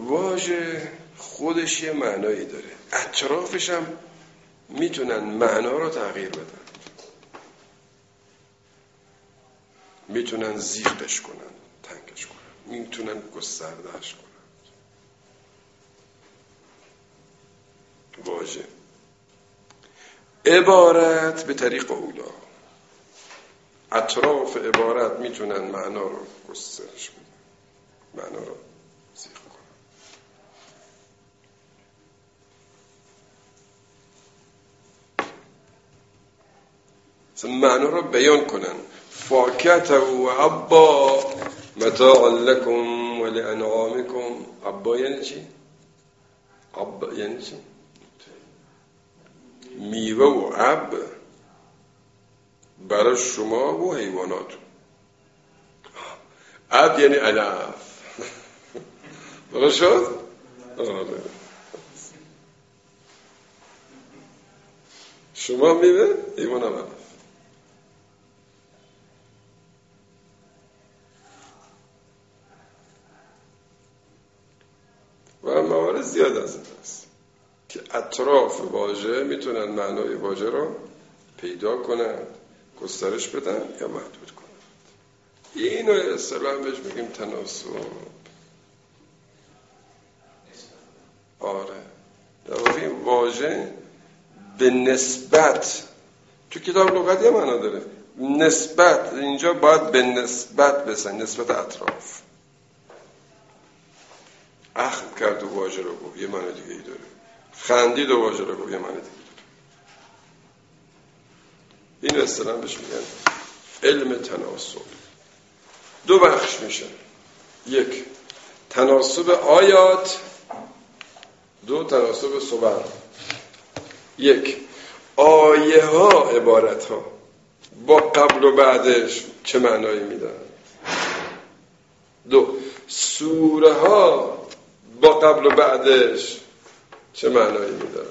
واژه خودش یه معنایی داره. اطرافش هم می‌تونن معنا رو تغییر بدن. می‌تونن زیغش کنن تنگش کنن. می‌تونن گستردهش کنن. واژه. عبارت به طریق اولا. اطراف عبارت می‌تونن معنا رو گسترش بدن. معنا رو سمعنا رب ينقلا فاكهة وعبا متاعا لكم ولأنعامكم. أبا ينشي. چی؟ أبا یعنی چی؟ میوه و اب برای شما و حیوانات اب یعنی يعني علف درست شد؟ آره شما آه. میوه حیوان علف و موارد زیاد از این هست که اطراف واژه می‌تونن معنای واژه رو پیدا کنند گسترش بدن یا محدود کنند اینو اصطلاح بهش میگیم تناسب. آره. در واقع این واژه به نسبت تو کتاب لغتی هم معنا داره. نسبت اینجا باید به نسبت بسن نسبت اطراف. اخم کرد و واژه رو گفت. یه معنی دیگه ای داره. خندید و واژه رو گفت. یه معنی دیگه داره. این اصطلاح بهش میگن علم تناسب. دو بخش میشه. یک تناسب آیات. دو تناسب صور یک آیه ها عبارت ها با قبل و بعدش چه معنایی میدن؟ دو سوره ها با قبل و بعدش چه معنایی میدن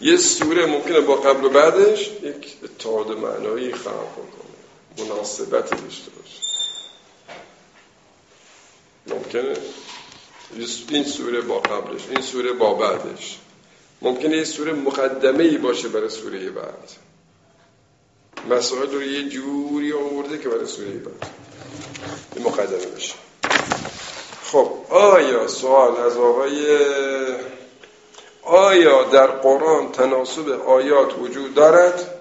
یه سوره ممکنه با قبل و بعدش یک اتحاد معنایی خلق کنه مناسبتی داشته باشه. ممکنه این سوره با قبلش این سوره با بعدش. ممکنه یه سوره مقدمه ای باشه برای سوره بعد. مسائل رو یه جوری آورده که برای سوره بعد. این مقدمه بشه خب آیا سوال از آقای آیا در قرآن تناسب آیات وجود دارد؟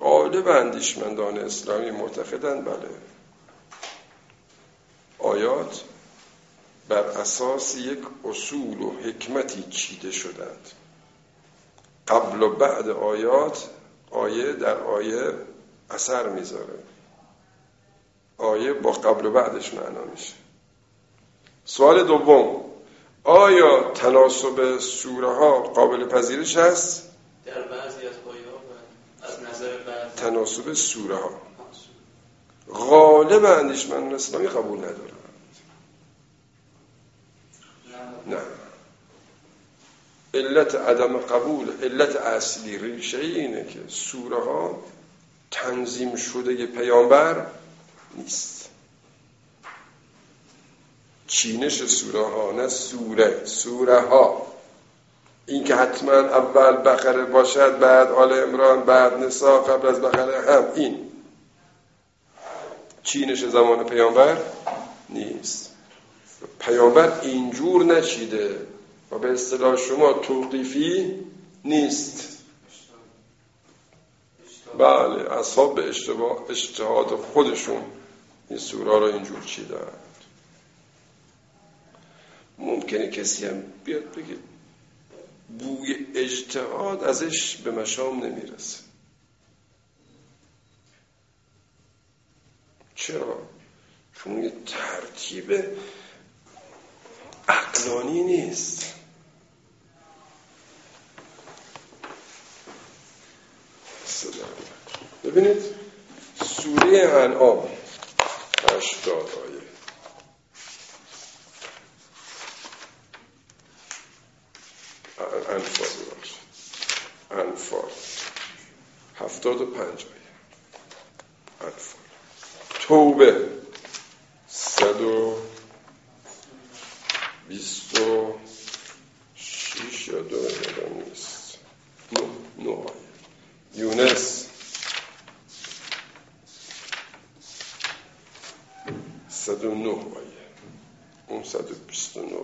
غالب اندیشمندان اسلامی معتقدند بله. آیات بر اساس یک اصول و حکمتی چیده شدند. قبل و بعد آیات آیه در آیه اثر می‌ذاره. آیه با قبل و بعدش معنا میشه. سوال دوم. آیا تناسب سوره ها قابل پذیرش هست؟ در بعضی از از نظر بعضی. تناسب سوره ها غالب اندیشمندان اسلامی قبول ندارن. نه. علت عدم قبول علت اصلی ریشه اینه که سوره ها تنظیم شده پیامبر نیست. چینش سوره ها نه سوره سوره ها این که حتما اول بقره باشد بعد آل امران بعد نسا قبل از بقره هم این. چینش زمان پیامبر نیست. پیامبر اینجور نچیده. و به اصطلاح شما توقیفی نیست. بله اصحاب به اشتباه اجتهاد خودشون این سورا رو اینجور چیدن ممکنه کسی هم بیاد بگه بوی اجتهاد ازش به مشام نمی‌رسه. چرا؟ چون یه ترتیب عقلانی نیست. ببینید سوره انعام هشتاد آیه. انفال ببخشید. انفال. هفتاد و پنج آیه. انفال. توبه. صد و بیست و شیش یا دو نیست نه نه یونس صد و نه آیه اون صد و بیست و نه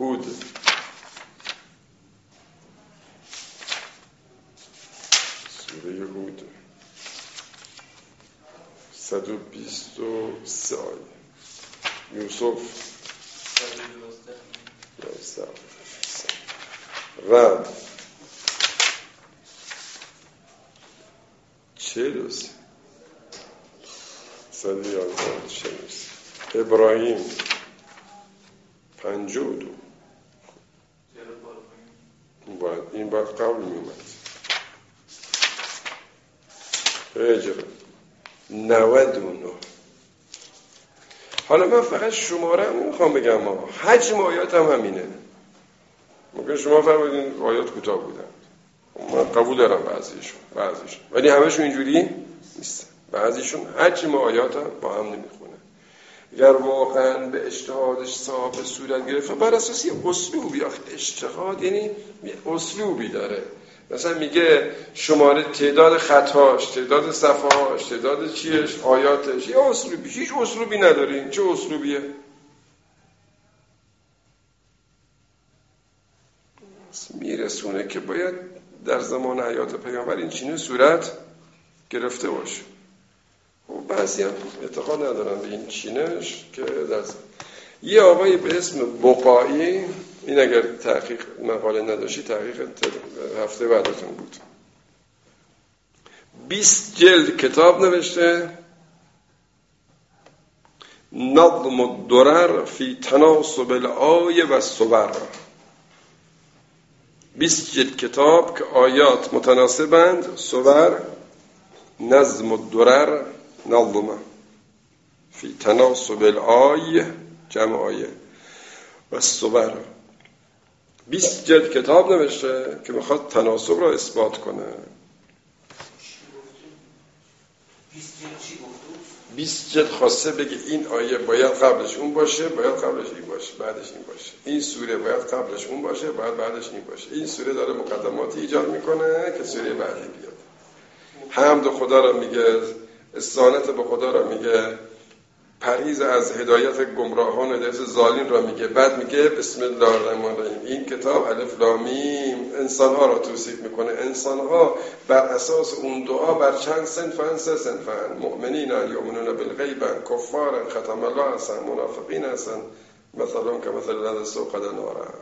هود سوره هود صد و بیست و سه آیه یوسف رد چه دوست صد یازده شمیست ابراهیم. پنجه و دو. باید این باید قبل می اومد هجر نود و نه. حالا من فقط شماره هم نمی‌خوام بگم ها حجم آیات هم همینه ممکن شما فرمودین آیات کوتاه بودن من قبول دارم بعضیشون بعضیشون. ولی همشون اینجوری نیست. بعضیشون حجم آیات هم با هم نمی‌خونه. اگر واقعا به اجتهادش صاحب صورت گرفته بر اساس یه اسلوبی. اجتهاد یعنی اسلوبی داره. مثلا میگه شماره تعداد خطاش تعداد صفحاش تعداد چیش آیاتش. یه اسلوبی. هیچ اسلوبی ندارین چه اسلوبیه؟ میرسونه که باید در زمان حیات پیامبر این چینه صورت گرفته باشه. و خب بعضی هم اعتقاد ندارن به این چینش که در یه آقای به اسم بقایی این اگر تحقیق مقاله نداشتی تحقیق هفته بعدتون بود. 20 جلد کتاب نوشته. نظم الدرر فی تناسب الآیه و صبر 20 جلد کتاب که آیات متناسبند صبر نظم الدرر نظمه فی تناسب الآیه جمع آیه و صبر 20 جلد کتاب نوشته که می‌خواد تناسب را اثبات کنه. 20 جلد خواسته بگه این آیه باید قبلش اون باشه باید قبلش این باشه بعدش این باشه. این سوره باید قبلش اون باشه باید بعدش این باشه. این سوره داره مقدماتی ایجاد می‌کنه که سوره بعدی بیاد. حمد خدا را میگه استانت به خدا را میگه. پریز از هدایت گمراهان هدایت زالین را میگه. بعد میگه بسم الله الرحمن الرحیم. این کتاب الف لامیم انسان ها را توصیف می‌کنه. انسان ها بر اساس اون دعا بر چند سنفن سه سنفن مؤمنین یؤمنون بالغیب کفار ختم الله هستن منافقین هستن مثلا که مثل لذ سوقد نارا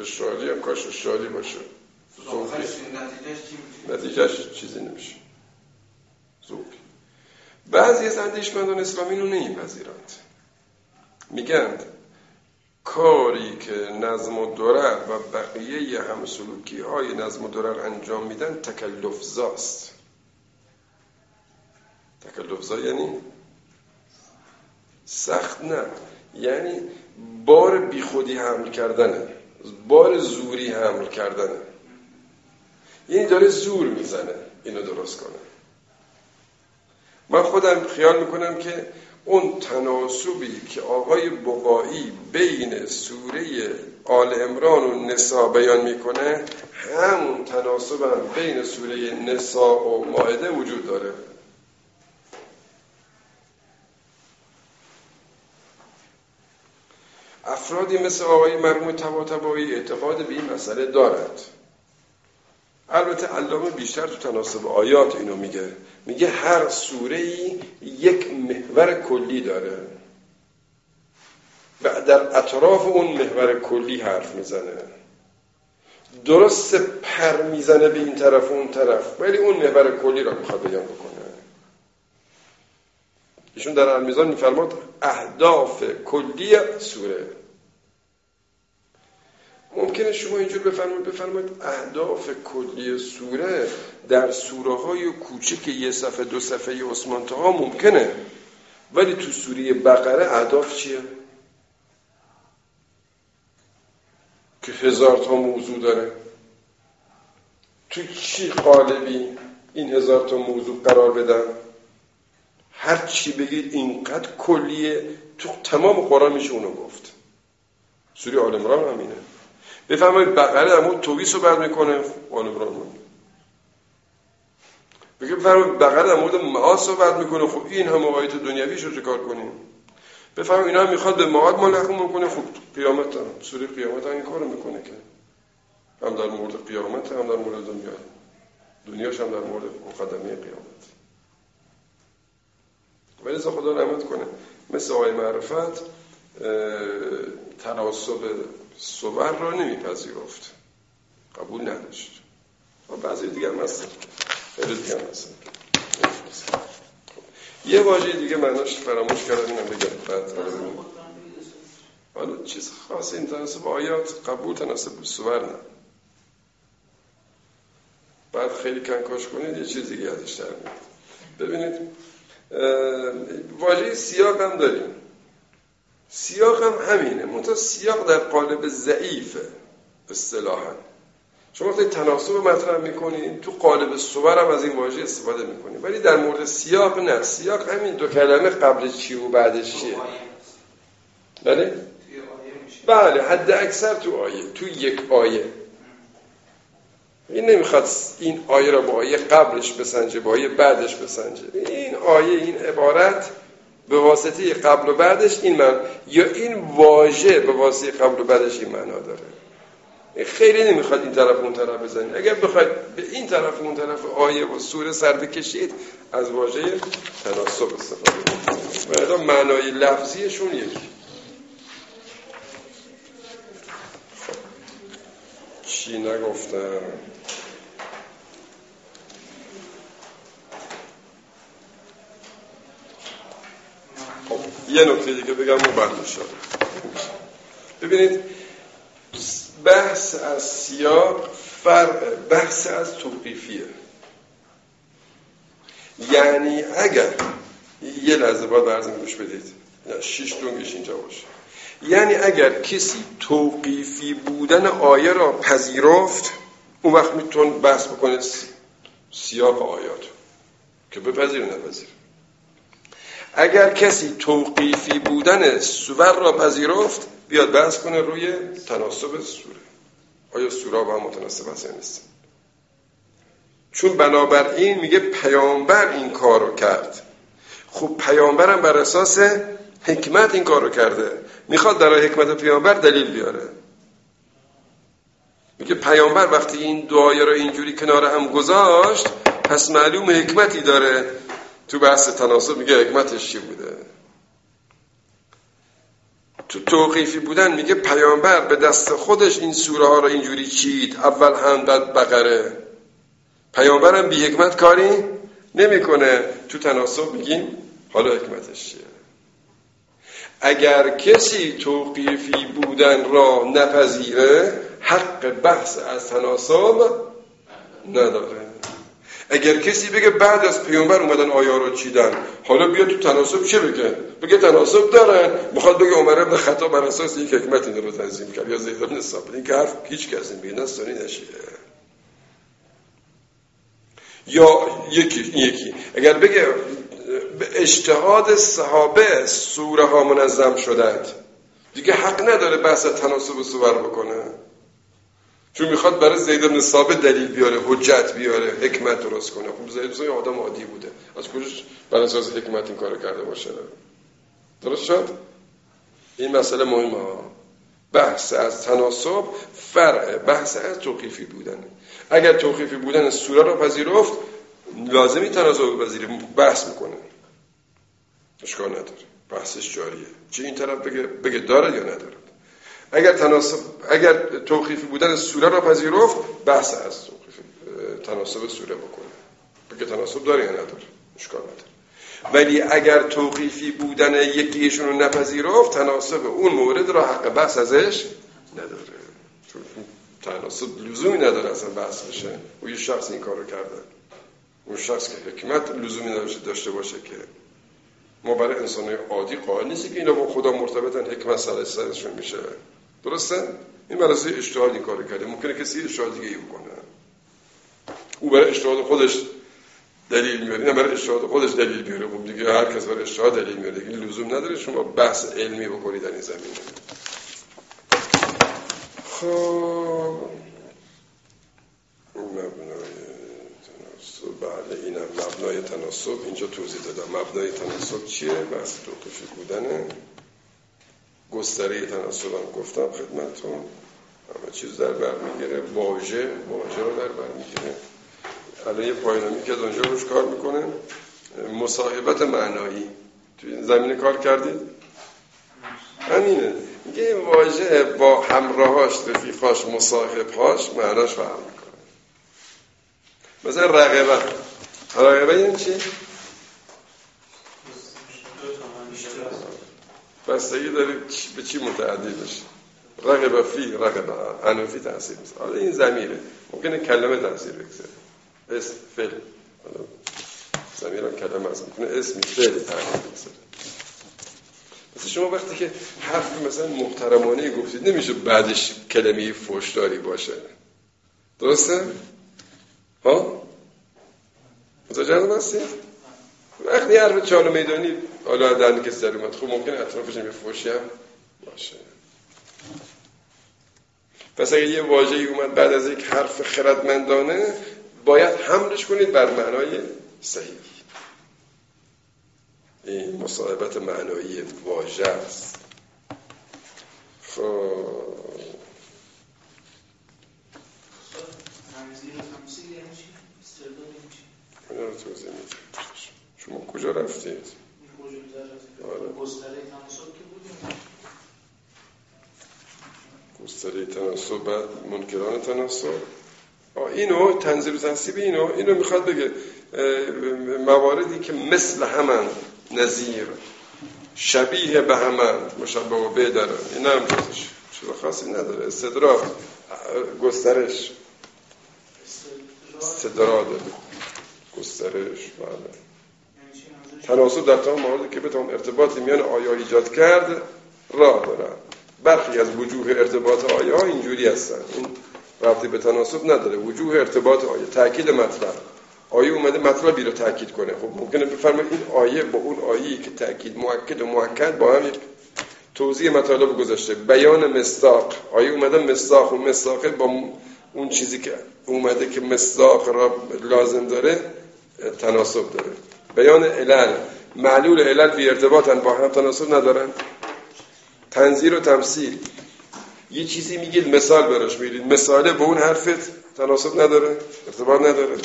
اشترالی هم کاش اشترالی باشه. نتیجهش چیزی نمیشه. بعضی از اندیشمندان اسلامی رو نمیپذیرند. میگند کاری که نظم و درر و بقیه همسلوکی های نظم و درر انجام میدن تکلف زاست. تکلف زا یعنی سخت نه. یعنی بار بیخودی حمل کردنه. بار زوری حمل کردنه. یعنی داره زور می‌زنه اینو درست کنه. من خودم خیال می‌کنم که اون تناسبی که آقای بقایی بین سوره آل امران و نسا بیان می‌کنه همون تناسب هم بین سوره نسا و ماعده وجود داره. افرادی مثل آقای مرموم تباتبایی اعتقاد به این مسئله دارد البته علامه بیشتر تو تناسب آیات اینو میگه. میگه هر سوره ای یک محور کلی داره. و در اطراف اون محور کلی حرف می‌زنه. درست پر می‌زنه به این طرف و اون طرف ولی اون محور کلی را می‌خواد بیان بکنه. ایشون در المیزان میفرماد اهداف کلی سوره. ممکنه شما اینجور بفرمایید بفرمایید اهداف کلی سوره در سوره های کوچک یه صفحه دو صفحه عثمان ها ممکنه. ولی تو سوره بقره اهداف چیه؟ که هزار تا موضوع داره. تو چی قالبی این هزار تا موضوع قرار بدم هر چی بگید اینقدر کلیه. تو تمام قرآن میشه اونو گفت. سوری آل عمران همینه بفرمایید بقره در مورد توبی صحبت می‌کنه آل عمران بگه بفرمایید بقره در مورد معاد صحبت می‌کنه. خب این هم آیت دنیویش رو چکار کنیم؟ بفرمایید اینا می‌خواد به معاد ملحق کنه خب قیامت هم سوری قیامت هم این کارو می‌کنه که. هم در مورد قیامت هم در مورد دنیا. دنیاش هم در مورد مقدمه قیامت. ولی خدا رحمت کنه. مثل آقای معرفت تناسب صور را نمیپذیرفت. قبول نداشت. و بعضی دیگه هم هستن. خیلی دیگه هم یه واژه دیگه معناش فراموش کردم اینم بگم. بعد حالا چیز خاص این تناسب آیات قبول تناسب صور نه. بعد خیلی کنکاش کنید یه چیز دیگه ازش در ببینید واژه سیاق هم داریم. سیاق هم همینه. منتها سیاق در قالب ضعیفه اصطلاحا. شما وقتی تناسب مطرح می‌کنید تو قالب صور هم از این واژه استفاده می‌کنید ولی در مورد سیاق نه. سیاق همین دو کلمه قبل چی و بعدش چیه؟ بله؟ بله. حد اکثر تو آیه. تو یک آیه. این نمی‌خواد این آیه را با آیه قبلش بسنجه با آیه بعدش بسنجه. این آیه این عبارت به واسطه قبل و بعدش این من یا این واژه به واسطه قبل و بعدش این معنا داره. خیلی نمی‌خواد این طرف اون طرف بزنید اگر بخواید به این طرف اون طرف آیه و سوره سر بکشید از واژه تناسب استفاده کنید معنای لفظیشون یکی. چی نگفتم؟ یه نکته دیگه بگم و بعد ببینید بحث از سیاق فرق بحث از توقیفیه. یعنی اگر یه لحظه باید برزم گوش بدید. شیش دونگش اینجا باشه. یعنی اگر کسی توقیفی بودن آیه را پذیرفت اون وقت میتون بحث بکنه سیاق آیات. که بپذیر نپذیر اگر کسی توقیفی بودن سور را پذیرفت بیاد بحث کنه روی تناسب سوره. آیا سوره با هم متناسب هست نیست؟ چون بنابراین میگه پیامبر این کار رو کرد. خب پیامبرم بر اساس حکمت این کار رو کرده. می‌خواد در حکمت پیامبر دلیل بیاره. میگه پیامبر وقتی این دعایه رو اینجوری کنار هم گذاشت پس معلوم حکمتی داره. تو بحث تناسب میگه حکمتش چی بوده؟ تو توقیفی بودن میگه پیامبر به دست خودش این سوره ها رو اینجوری چید اول هم بعد بقره. پیامبرم بی حکمت کاری نمی‌کنه. تو تناسب میگیم حالا حکمتش چیه؟ اگر کسی توقیفی بودن را نپذیره حق بحث از تناسب نداره. اگر کسی بگه بعد از پیامبر اومدن آیا رو چیدن حالا بیا تو تناسب چه بگه؟ بگه تناسب دارن می‌خواد بگه عمر ابن خطاب بر اساس یک حکمت این رو تنظیم کرد. یا زید ابن ثابت. این که حرف هیچ کسی نشیه. یا یکی یکی. اگر بگه به اجتهاد صحابه سوره ها منظم شدند دیگه حق نداره بحث تناسب سور بکنه. چون می‌خواد برای زید بن ثابت دلیل بیاره حجت بیاره حکمت درست کنه. خب زید بن آدم عادی بوده. از کجاش بر اساس حکمت این کارو کرده باشه؟ درست شد؟ این مسئله مهمه. بحث از تناسب فرع بحث از توقیفی بودن. اگر توقیفی بودن سوره رو پذیرفت لازمی تناسب پذیری. بحث می‌کنه. اشکال نداره. بحثش جاریه. چه این طرف بگه, بگه داره یا نداره؟ اگر تناسب اگر توقیفی بودن سوره را پذیرفت بحث از تناسب سوره بکنه. بگه تناسب داره یا نداره اشکال نداره. ولی اگر توقیفی بودن یکیشون رو نپذیرفت تناسب اون مورد را حق بحث ازش نداره. چون تناسب لزومی نداره اصلا بحث بشه. و یه شخص این کارو کرده. اون شخص که حکمت لزومی داشته باشه که ما برای انسان عادی قائل نیستی که اینا با خدا مرتبطن حکمت سرشون میشه. درسته؟ این برای اشتهاد این کار کرده. ممکنه کسی اشتهاد دیگه ای بکنه. او برای اشتهاد خودش دلیل میاره. این برای اشتهاد خودش دلیل بیاره خب دیگه هر کس برای اشتهاد دلیل میاره. این لزوم نداره. شما بحث علمی بکنید در این زمینه. خب. مبنای تناسب. بله اینم مبنای تناسب. اینجا توضیح دادم. مبنای تناسب چیه؟ بحث دو بودنه. گستره تناسب هم گفتم خدمتتون. همه چیز در بر می‌گیره. واژه واژه رو در بر می‌گیره. الان یه پایانامی که اونجا روش کار می‌کنه. مصاحبت معنایی. توی این زمینه کار کردید؟ همینه. میگه این واژه با همراهاش رفیقاش مصاحبهاش معناش فهم می‌کنه. مثلا رقبه رقبه یعنی چی؟ بستگی داره به چی متعدی بشه رقبه فی رقبه انوفی تاثیر میشه حالا این زمیره ممکنه کلمه تاثیر بگذاره. اسم فعل. زمیر هم کلمه هست می‌تونه اسمی فعل تغییر بگذاره. مثل شما وقتی که حرف مثلا محترمانه گفتید نمیشه بعدش کلمه فشداری باشه. درسته؟ ها؟ متوجه هستید؟ وقتی حرف چال میدانی حالا در کسی در اومد. خب ممکن اطرافش یه فوشی هم باشه. پس اگه یه واژه‌ای اومد بعد از یک حرف خردمندانه باید حملش کنید بر معنای صحیح. این مصاحبت معنایی واژه است. خب. توضیح شما کجا رفتید؟ گستره تناسب بعد منکران تناسب. اینو تنظیر تنصیب اینو اینو می‌خواد بگه مواردی که مثل همن نظیر شبیه به همن مشابه و به دارن. این هم چیز خاصی نداره؟ استدراک. گسترش. استدراک. گسترش. بله. تناسب در تمام مواردی که بتوان ارتباطی میان آیا ایجاد کرد راه دارن برخی از وجوه ارتباط آیه ها اینجوری هستن این رابطه به تناسب نداره. وجوه ارتباط آیه تاکید مطلب. آیه اومده مطلبی رو تاکید کنه. خب ممکنه بفرمایید این آیه با اون آیه که تاکید مؤکد و مؤکد با هم توضیح مطالب گذاشته. بیان مصداق. آیه اومده مصداق و مصداقه با اون چیزی که اومده که مصداق را لازم داره تناسب داره. بیان علل. معلول علل بی ارتباطن با هم تناسب ندارن. تنظیر و تمثیل. یه چیزی میگید مثال براش میگید مثاله به اون حرفت تناسب نداره ارتباط نداره.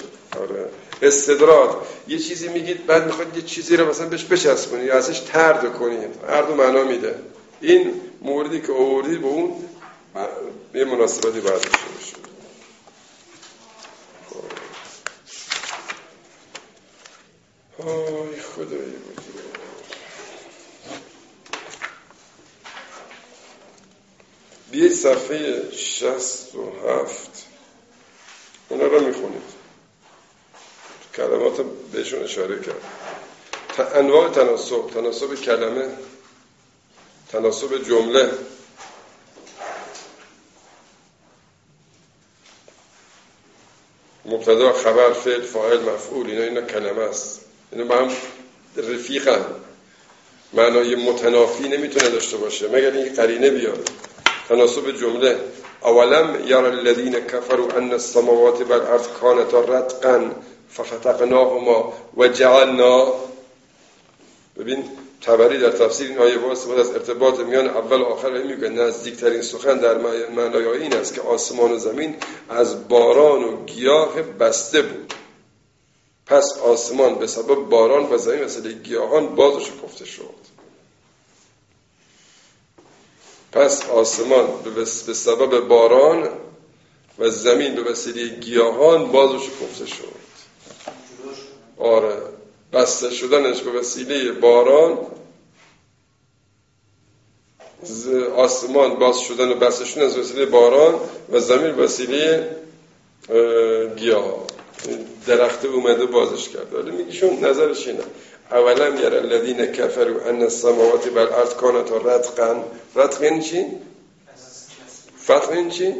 آره. استدراج. یه چیزی میگید بعد می‌خواد یه چیزی رو مثلا بهش بچسبونی یا ازش ترد کنید. دو معنا میده. این موردی که آوردی به اون یه مناسبتی باید داشته آی خدایی بودی بیایید صفحه شست و هفت. اونا رو می‌خونید. کلمات بهشون اشاره کرد. انواع تناسب. تناسب کلمه. تناسب جمله. مبتدا خبر فعل فاعل مفعول. اینا اینا کلمه است. اینا با هم رفیقن. معنای متنافی نمی‌تونه داشته باشه. مگر این قرینه بیاد. تناسب جمله اولم یار الذین کفروا ان السماوات والارض كانتا رتقا ففتقناهما و جعلنا ببین تبری در تفسیر این آیه با از ارتباط میان اول و آخر میگه. نزدیکترین سخن در معنای این است که آسمان و زمین از باران و گیاه بسته بود. پس آسمان به سبب باران و زمین مثل گیاهان بازش شکفته شد. پس آسمان به سبب باران و زمین به وسیله گیاهان بازش شکفته شد. آره بسته شدنش به وسیله باران آسمان باز شدن و بسته شدن از وسیله باران و زمین وسیله گیاه درخت اومده بازش کرد. ولی میگیشون نظرش اینه. اولا یر الذین کفروا ان السماوات والارض كانتا رتقا رتق یعنی چی؟ فتح یعنی چی؟